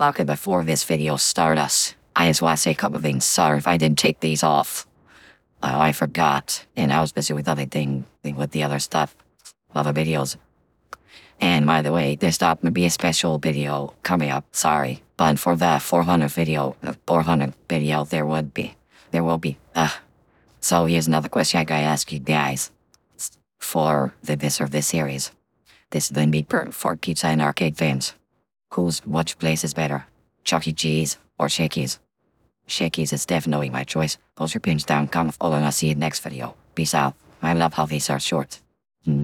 Okay, before this video starts, I just want to say a couple of things. Sorry if I didn't take these off. Uh, I forgot, and I was busy with other thing, with the other stuff, other videos. And by the way, there's not gonna be a special video coming up. Sorry, but for the 400 video, the 400 video, there would be, there will be. Uh, so here's another question I gotta ask you guys for the this or this series. This then be per- for pizza and arcade fans. Who's which place is better? Chuck E. Cheese or Shakey's? Shakey's is definitely my choice. Post your pins down, comment, follow, and I'll see you next video. Peace out. I love how these are short.